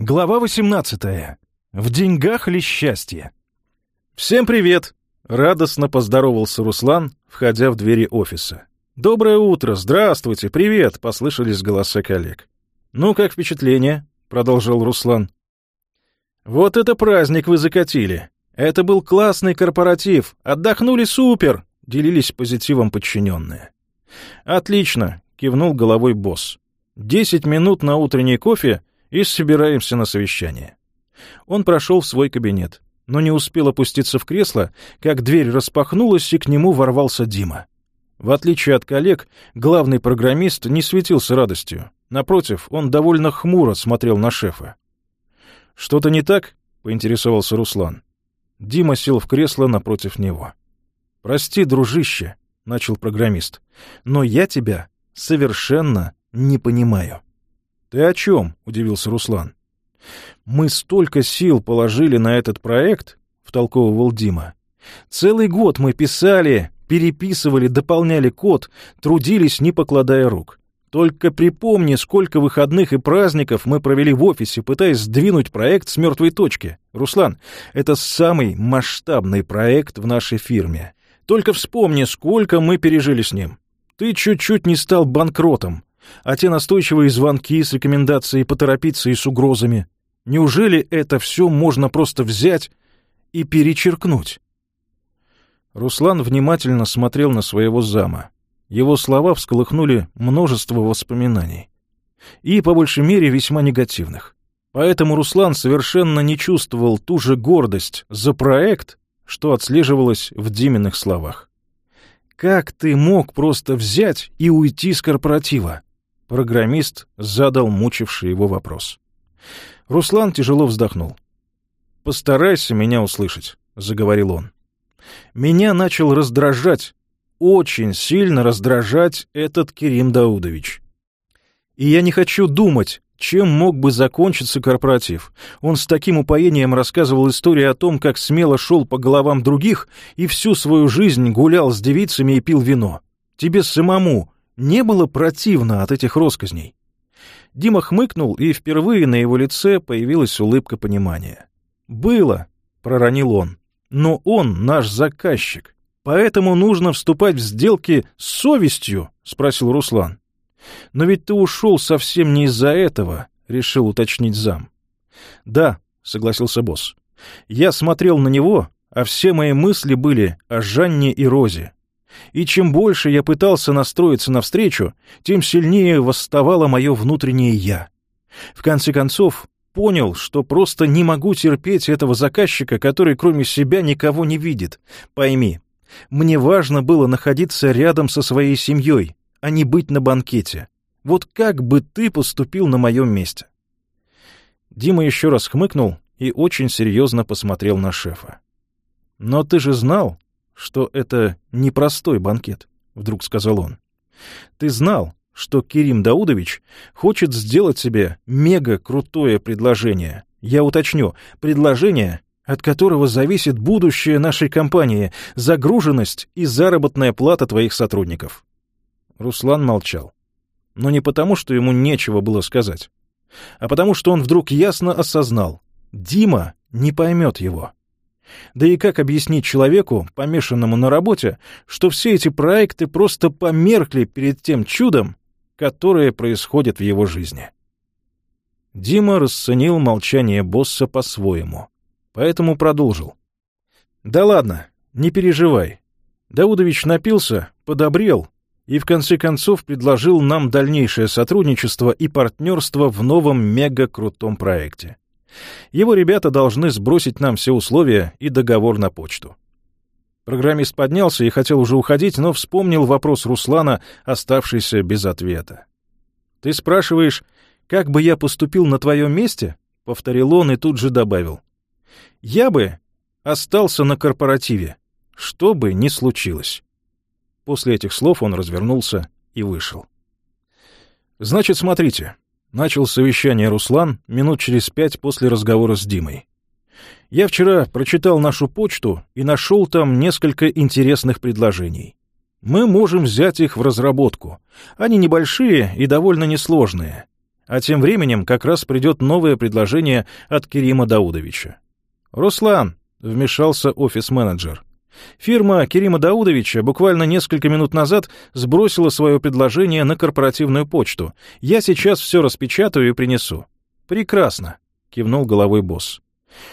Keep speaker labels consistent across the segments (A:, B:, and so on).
A: Глава 18. В деньгах ли счастье? Всем привет! Радостно поздоровался Руслан, входя в двери офиса. Доброе утро, здравствуйте, привет! послышались голоса коллег. Ну, как впечатление? Продолжал Руслан. Вот это праздник вы закатили. Это был классный корпоратив. Отдохнули супер, делились позитивом подчиненные. Отлично, кивнул головой босс. Десять минут на утренний кофе и собираемся на совещание». Он прошел в свой кабинет, но не успел опуститься в кресло, как дверь распахнулась, и к нему ворвался Дима. В отличие от коллег, главный программист не светился радостью. Напротив, он довольно хмуро смотрел на шефа. «Что-то не так?» — поинтересовался Руслан. Дима сел в кресло напротив него. «Прости, дружище», — начал программист, — «но я тебя совершенно не понимаю». «Ты о чем?» — удивился Руслан. «Мы столько сил положили на этот проект», — втолковывал Дима. «Целый год мы писали, переписывали, дополняли код, трудились, не покладая рук. Только припомни, сколько выходных и праздников мы провели в офисе, пытаясь сдвинуть проект с мертвой точки. Руслан, это самый масштабный проект в нашей фирме. Только вспомни, сколько мы пережили с ним. Ты чуть-чуть не стал банкротом, а те настойчивые звонки с рекомендацией поторопиться и с угрозами. Неужели это все можно просто взять и перечеркнуть? Руслан внимательно смотрел на своего зама. Его слова всколыхнули множество воспоминаний. И, по большей мере, весьма негативных. Поэтому Руслан совершенно не чувствовал ту же гордость за проект, что отслеживалось в Диминых словах. «Как ты мог просто взять и уйти с корпоратива? Программист задал мучивший его вопрос. Руслан тяжело вздохнул. «Постарайся меня услышать», — заговорил он. «Меня начал раздражать, очень сильно раздражать этот Кирим Даудович. И я не хочу думать, чем мог бы закончиться корпоратив. Он с таким упоением рассказывал историю о том, как смело шел по головам других и всю свою жизнь гулял с девицами и пил вино. Тебе самому не было противно от этих росказней. Дима хмыкнул, и впервые на его лице появилась улыбка понимания. «Было», — проронил он, — «но он наш заказчик. Поэтому нужно вступать в сделки с совестью?» — спросил Руслан. «Но ведь ты ушел совсем не из-за этого», — решил уточнить зам. «Да», — согласился босс. «Я смотрел на него, а все мои мысли были о Жанне и Розе. И чем больше я пытался настроиться навстречу, тем сильнее восставало мое внутреннее «я». В конце концов, понял, что просто не могу терпеть этого заказчика, который кроме себя никого не видит. Пойми, мне важно было находиться рядом со своей семьей, а не быть на банкете. Вот как бы ты поступил на моем месте?» Дима еще раз хмыкнул и очень серьезно посмотрел на шефа. «Но ты же знал, что это непростой банкет, — вдруг сказал он. Ты знал, что Кирим Даудович хочет сделать себе мега-крутое предложение. Я уточню, предложение, от которого зависит будущее нашей компании, загруженность и заработная плата твоих сотрудников. Руслан молчал. Но не потому, что ему нечего было сказать, а потому, что он вдруг ясно осознал — Дима не поймет его. Да и как объяснить человеку, помешанному на работе, что все эти проекты просто померкли перед тем чудом, которое происходит в его жизни? Дима расценил молчание босса по-своему, поэтому продолжил. «Да ладно, не переживай. Даудович напился, подобрел и в конце концов предложил нам дальнейшее сотрудничество и партнерство в новом мега-крутом проекте. Его ребята должны сбросить нам все условия и договор на почту. Программист поднялся и хотел уже уходить, но вспомнил вопрос Руслана, оставшийся без ответа. «Ты спрашиваешь, как бы я поступил на твоем месте?» — повторил он и тут же добавил. «Я бы остался на корпоративе, что бы ни случилось». После этих слов он развернулся и вышел. «Значит, смотрите», Начал совещание Руслан минут через пять после разговора с Димой. Я вчера прочитал нашу почту и нашел там несколько интересных предложений. Мы можем взять их в разработку. Они небольшие и довольно несложные. А тем временем как раз придет новое предложение от Керима Даудовича. «Руслан», — вмешался офис-менеджер, Фирма Керима Даудовича буквально несколько минут назад сбросила свое предложение на корпоративную почту. Я сейчас все распечатаю и принесу. Прекрасно, кивнул головой босс.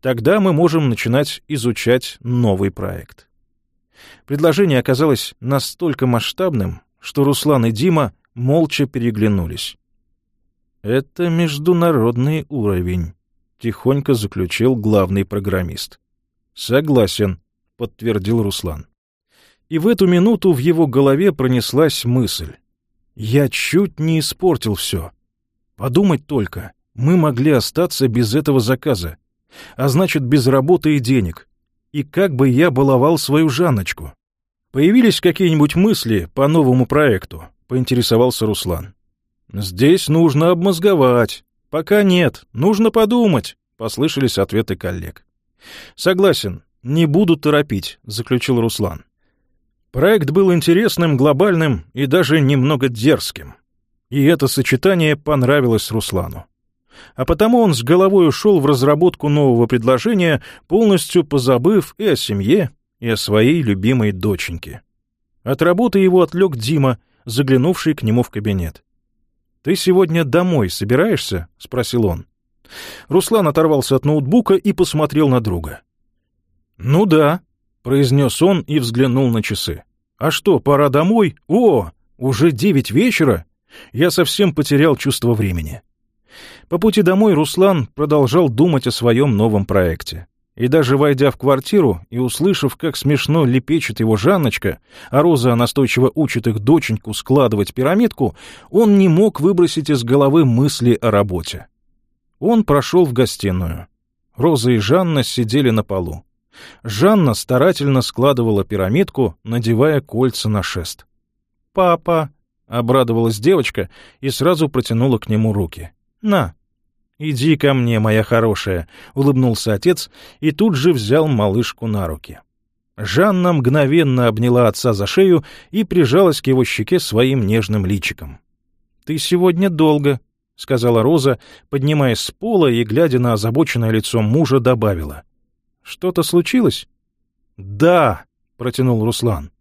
A: Тогда мы можем начинать изучать новый проект. Предложение оказалось настолько масштабным, что Руслан и Дима молча переглянулись. «Это международный уровень», — тихонько заключил главный программист. «Согласен», — подтвердил Руслан. И в эту минуту в его голове пронеслась мысль. «Я чуть не испортил все. Подумать только, мы могли остаться без этого заказа, а значит, без работы и денег. И как бы я баловал свою Жанночку?» «Появились какие-нибудь мысли по новому проекту?» — поинтересовался Руслан. «Здесь нужно обмозговать. Пока нет, нужно подумать», — послышались ответы коллег. «Согласен, «Не буду торопить», — заключил Руслан. Проект был интересным, глобальным и даже немного дерзким. И это сочетание понравилось Руслану. А потому он с головой ушел в разработку нового предложения, полностью позабыв и о семье, и о своей любимой доченьке. От работы его отвлек Дима, заглянувший к нему в кабинет. «Ты сегодня домой собираешься?» — спросил он. Руслан оторвался от ноутбука и посмотрел на друга. «Ну да», — произнес он и взглянул на часы. «А что, пора домой? О, уже девять вечера!» Я совсем потерял чувство времени. По пути домой Руслан продолжал думать о своем новом проекте. И даже войдя в квартиру и услышав, как смешно лепечет его Жанночка, а Роза настойчиво учит их доченьку складывать пирамидку, он не мог выбросить из головы мысли о работе. Он прошел в гостиную. Роза и Жанна сидели на полу. Жанна старательно складывала пирамидку, надевая кольца на шест. «Папа!» — обрадовалась девочка и сразу протянула к нему руки. «На!» «Иди ко мне, моя хорошая!» — улыбнулся отец и тут же взял малышку на руки. Жанна мгновенно обняла отца за шею и прижалась к его щеке своим нежным личиком. «Ты сегодня долго», — сказала Роза, поднимаясь с пола и, глядя на озабоченное лицо мужа, добавила — что-то случилось? Да, протянул Руслан.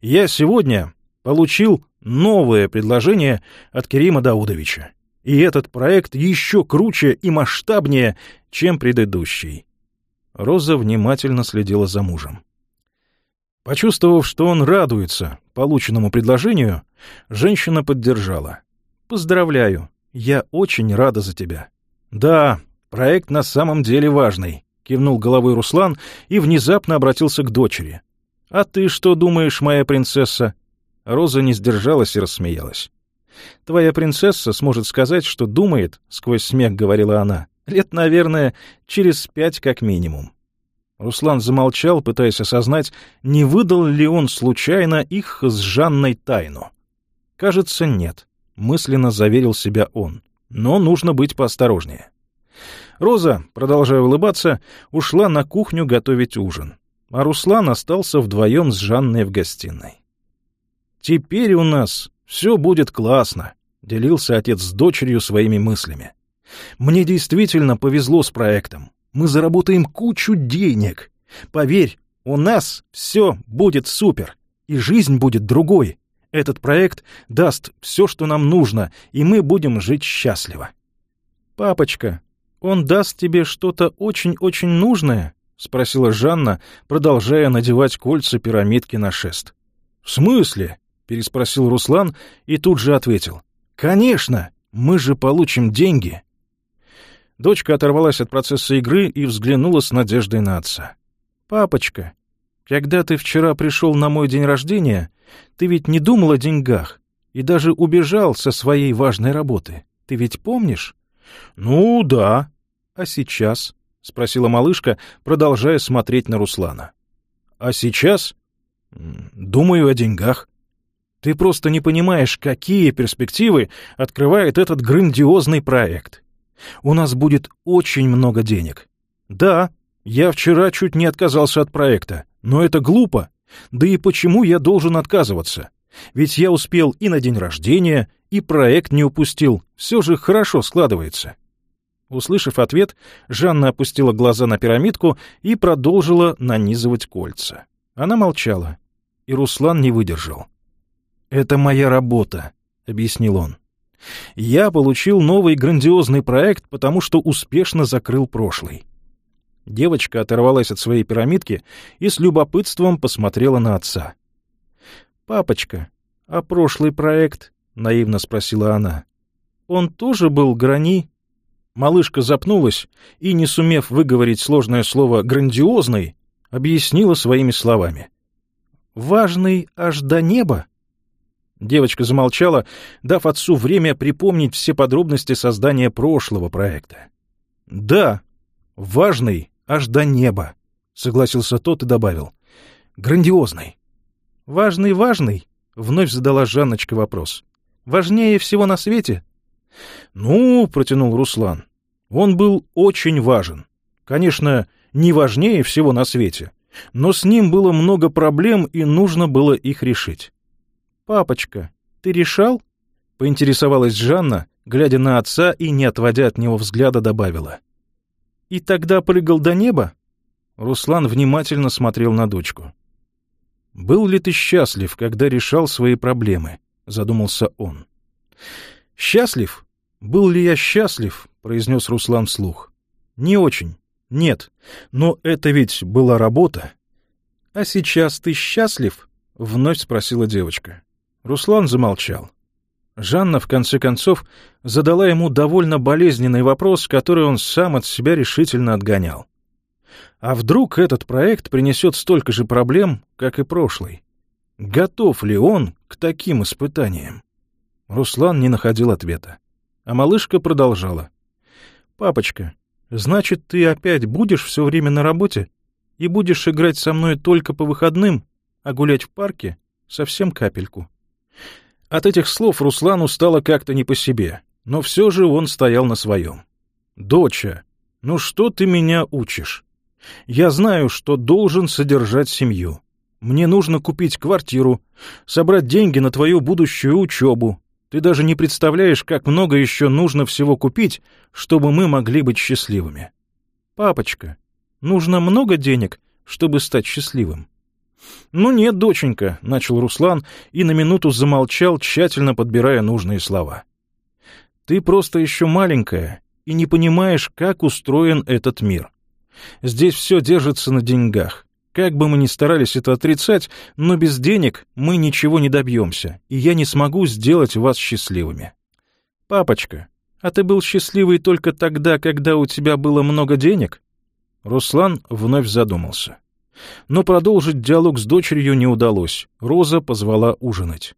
A: Я сегодня получил новое предложение от Керима Даудовича. И этот проект еще круче и масштабнее, чем предыдущий. Роза внимательно следила за мужем. Почувствовав, что он радуется полученному предложению, женщина поддержала. «Поздравляю, я очень рада за тебя. Да, проект на самом деле важный кивнул головой Руслан и внезапно обратился к дочери. «А ты что думаешь, моя принцесса?» Роза не сдержалась и рассмеялась. «Твоя принцесса сможет сказать, что думает», — сквозь смех говорила она, — «лет, наверное, через пять как минимум». Руслан замолчал, пытаясь осознать, не выдал ли он случайно их с Жанной тайну. «Кажется, нет», — мысленно заверил себя он. «Но нужно быть поосторожнее». Роза, продолжая улыбаться, ушла на кухню готовить ужин, а Руслан остался вдвоем с Жанной в гостиной. «Теперь у нас все будет классно», — делился отец с дочерью своими мыслями. «Мне действительно повезло с проектом. Мы заработаем кучу денег. Поверь, у нас все будет супер, и жизнь будет другой. Этот проект даст все, что нам нужно, и мы будем жить счастливо». «Папочка, он даст тебе что-то очень-очень нужное?» — спросила Жанна, продолжая надевать кольца пирамидки на шест. «В смысле?» — переспросил Руслан и тут же ответил. «Конечно! Мы же получим деньги!» Дочка оторвалась от процесса игры и взглянула с надеждой на отца. «Папочка, когда ты вчера пришел на мой день рождения, ты ведь не думал о деньгах и даже убежал со своей важной работы. Ты ведь помнишь?» «Ну да. А сейчас?» — спросила малышка, продолжая смотреть на Руслана. «А сейчас?» «Думаю о деньгах. Ты просто не понимаешь, какие перспективы открывает этот грандиозный проект. У нас будет очень много денег. Да, я вчера чуть не отказался от проекта, но это глупо. Да и почему я должен отказываться? Ведь я успел и на день рождения, и проект не упустил, все же хорошо складывается». Услышав ответ, Жанна опустила глаза на пирамидку и продолжила нанизывать кольца. Она молчала, и Руслан не выдержал. «Это моя работа», — объяснил он. «Я получил новый грандиозный проект, потому что успешно закрыл прошлый». Девочка оторвалась от своей пирамидки и с любопытством посмотрела на отца. «Папочка, а прошлый проект наивно спросила она. Он тоже был грани? Малышка запнулась и, не сумев выговорить сложное слово грандиозный, объяснила своими словами. Важный аж до неба. Девочка замолчала, дав отцу время припомнить все подробности создания прошлого проекта. «Да, важный аж до неба», — согласился тот и добавил. «Грандиозный». «Важный-важный?» — вновь задала Жанночка вопрос важнее всего на свете? — Ну, — протянул Руслан, — он был очень важен. Конечно, не важнее всего на свете, но с ним было много проблем, и нужно было их решить. — Папочка, ты решал? — поинтересовалась Жанна, глядя на отца и, не отводя от него взгляда, добавила. — И тогда прыгал до неба? Руслан внимательно смотрел на дочку. — «Был ли ты счастлив, когда решал свои проблемы?» задумался он. «Счастлив? Был ли я счастлив?» — произнес Руслан вслух. «Не очень. Нет. Но это ведь была работа». «А сейчас ты счастлив?» — вновь спросила девочка. Руслан замолчал. Жанна, в конце концов, задала ему довольно болезненный вопрос, который он сам от себя решительно отгонял. А вдруг этот проект принесет столько же проблем, как и прошлый? Готов ли он к таким испытаниям? Руслан не находил ответа. А малышка продолжала. «Папочка, значит, ты опять будешь все время на работе и будешь играть со мной только по выходным, а гулять в парке совсем капельку». От этих слов Руслану стало как-то не по себе, но все же он стоял на своем. «Доча, ну что ты меня учишь? Я знаю, что должен содержать семью. Мне нужно купить квартиру, собрать деньги на твою будущую учебу. Ты даже не представляешь, как много еще нужно всего купить, чтобы мы могли быть счастливыми. Папочка, нужно много денег, чтобы стать счастливым. Ну нет, доченька, — начал Руслан и на минуту замолчал, тщательно подбирая нужные слова. Ты просто еще маленькая и не понимаешь, как устроен этот мир. Здесь все держится на деньгах. Как бы мы ни старались это отрицать, но без денег мы ничего не добьемся, и я не смогу сделать вас счастливыми. Папочка, а ты был счастливый только тогда, когда у тебя было много денег? Руслан вновь задумался. Но продолжить диалог с дочерью не удалось. Роза позвала ужинать.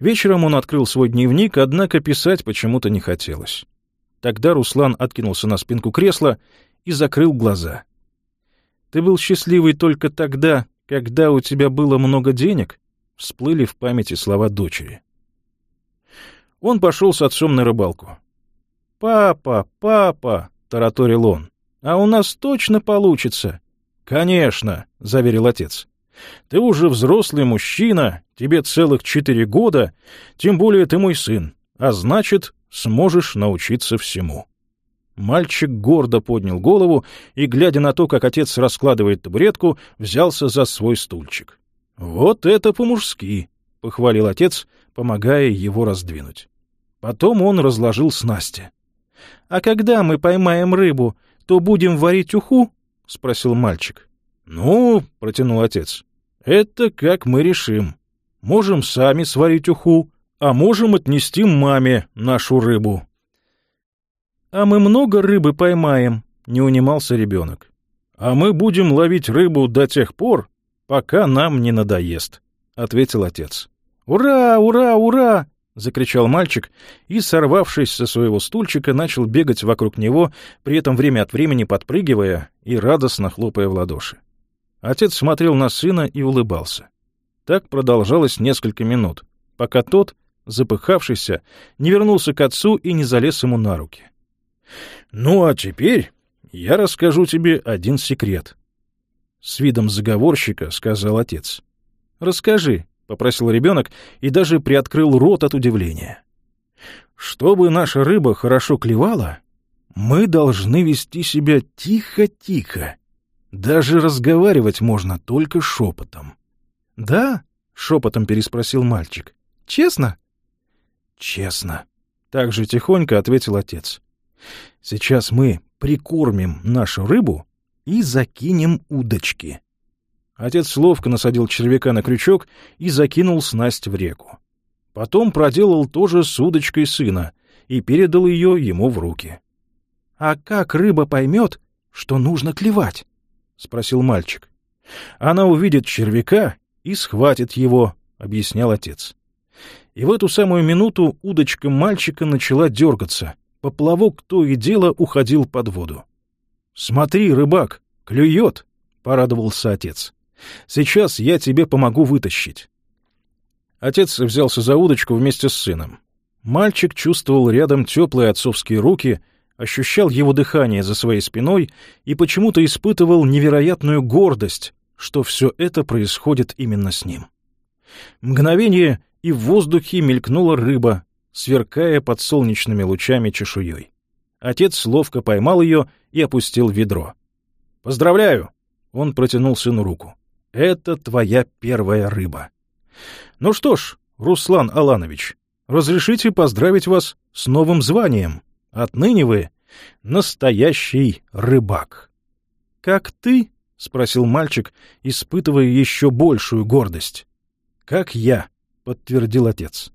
A: Вечером он открыл свой дневник, однако писать почему-то не хотелось. Тогда Руслан откинулся на спинку кресла и закрыл глаза — ты был счастливый только тогда, когда у тебя было много денег?» Всплыли в памяти слова дочери. Он пошел с отцом на рыбалку. «Папа, папа!» — тараторил он. «А у нас точно получится!» «Конечно!» — заверил отец. «Ты уже взрослый мужчина, тебе целых четыре года, тем более ты мой сын, а значит, сможешь научиться всему». Мальчик гордо поднял голову и, глядя на то, как отец раскладывает табуретку, взялся за свой стульчик. «Вот это по-мужски!» — похвалил отец, помогая его раздвинуть. Потом он разложил снасти. «А когда мы поймаем рыбу, то будем варить уху?» — спросил мальчик. «Ну, — протянул отец, — это как мы решим. Можем сами сварить уху, а можем отнести маме нашу рыбу». «А мы много рыбы поймаем», — не унимался ребенок. «А мы будем ловить рыбу до тех пор, пока нам не надоест», — ответил отец. «Ура, ура, ура!» — закричал мальчик и, сорвавшись со своего стульчика, начал бегать вокруг него, при этом время от времени подпрыгивая и радостно хлопая в ладоши. Отец смотрел на сына и улыбался. Так продолжалось несколько минут, пока тот, запыхавшийся, не вернулся к отцу и не залез ему на руки. — ну а теперь я расскажу тебе один секрет. С видом заговорщика сказал отец. Расскажи, попросил ребенок и даже приоткрыл рот от удивления. Чтобы наша рыба хорошо клевала, мы должны вести себя тихо-тихо. Даже разговаривать можно только шепотом. Да? шепотом переспросил мальчик. Честно? Честно. Так же тихонько ответил отец. Сейчас мы прикормим нашу рыбу и закинем удочки. Отец ловко насадил червяка на крючок и закинул снасть в реку. Потом проделал то же с удочкой сына и передал ее ему в руки. — А как рыба поймет, что нужно клевать? — спросил мальчик. — Она увидит червяка и схватит его, — объяснял отец. И в эту самую минуту удочка мальчика начала дергаться — Поплавок то и дело уходил под воду. «Смотри, рыбак, клюет!» — порадовался отец. «Сейчас я тебе помогу вытащить». Отец взялся за удочку вместе с сыном. Мальчик чувствовал рядом теплые отцовские руки, ощущал его дыхание за своей спиной и почему-то испытывал невероятную гордость, что все это происходит именно с ним. Мгновение, и в воздухе мелькнула рыба, сверкая под солнечными лучами чешуей. Отец ловко поймал ее и опустил в ведро. «Поздравляю!» — он протянул сыну руку. «Это твоя первая рыба». «Ну что ж, Руслан Аланович, разрешите поздравить вас с новым званием. Отныне вы настоящий рыбак». «Как ты?» — спросил мальчик, испытывая еще большую гордость. «Как я», — подтвердил отец.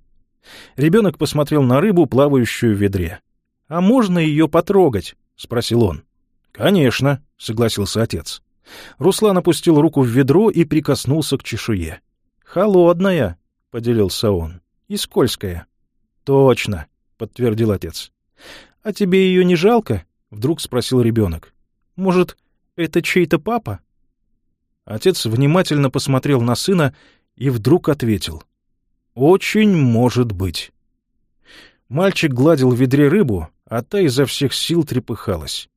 A: Ребенок посмотрел на рыбу, плавающую в ведре. «А можно ее потрогать?» — спросил он. «Конечно», — согласился отец. Руслан опустил руку в ведро и прикоснулся к чешуе. «Холодная», — поделился он, — «и скользкая». «Точно», — подтвердил отец. «А тебе ее не жалко?» — вдруг спросил ребенок. «Может, это чей-то папа?» Отец внимательно посмотрел на сына и вдруг ответил. Очень может быть. Мальчик гладил в ведре рыбу, а та изо всех сил трепыхалась.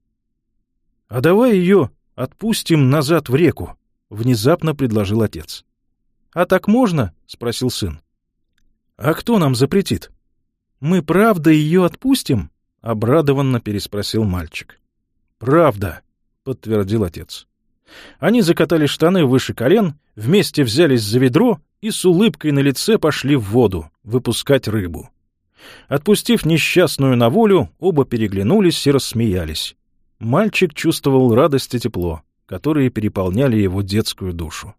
A: — А давай ее отпустим назад в реку, — внезапно предложил отец. — А так можно? — спросил сын. — А кто нам запретит? — Мы правда ее отпустим? — обрадованно переспросил мальчик. — Правда, — подтвердил отец. Они закатали штаны выше колен, вместе взялись за ведро и с улыбкой на лице пошли в воду выпускать рыбу. Отпустив несчастную на волю, оба переглянулись и рассмеялись. Мальчик чувствовал радость и тепло, которые переполняли его детскую душу.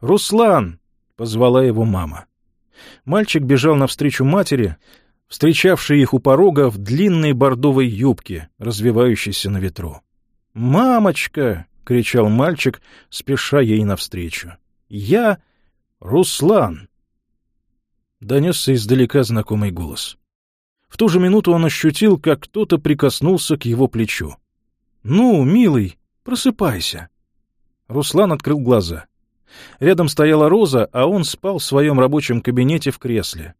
A: «Руслан!» — позвала его мама. Мальчик бежал навстречу матери, встречавшей их у порога в длинной бордовой юбке, развивающейся на ветру. «Мамочка!» — кричал мальчик, спеша ей навстречу. «Я...» «Руслан!» — донесся издалека знакомый голос. В ту же минуту он ощутил, как кто-то прикоснулся к его плечу. «Ну, милый, просыпайся!» Руслан открыл глаза. Рядом стояла Роза, а он спал в своем рабочем кабинете в кресле.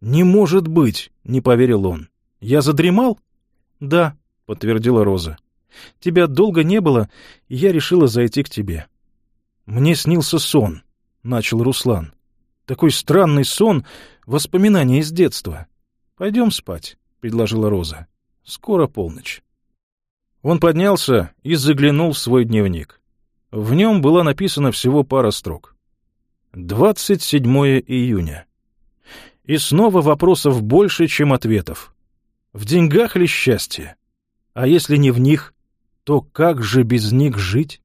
A: «Не может быть!» — не поверил он. «Я задремал?» «Да», — подтвердила Роза. «Тебя долго не было, и я решила зайти к тебе». «Мне снился сон», — начал Руслан. «Такой странный сон, воспоминания из детства». «Пойдем спать», — предложила Роза. «Скоро полночь». Он поднялся и заглянул в свой дневник. В нем была написана всего пара строк. 27 июня. И снова вопросов больше, чем ответов. В деньгах ли счастье? А если не в них, то как же без них жить?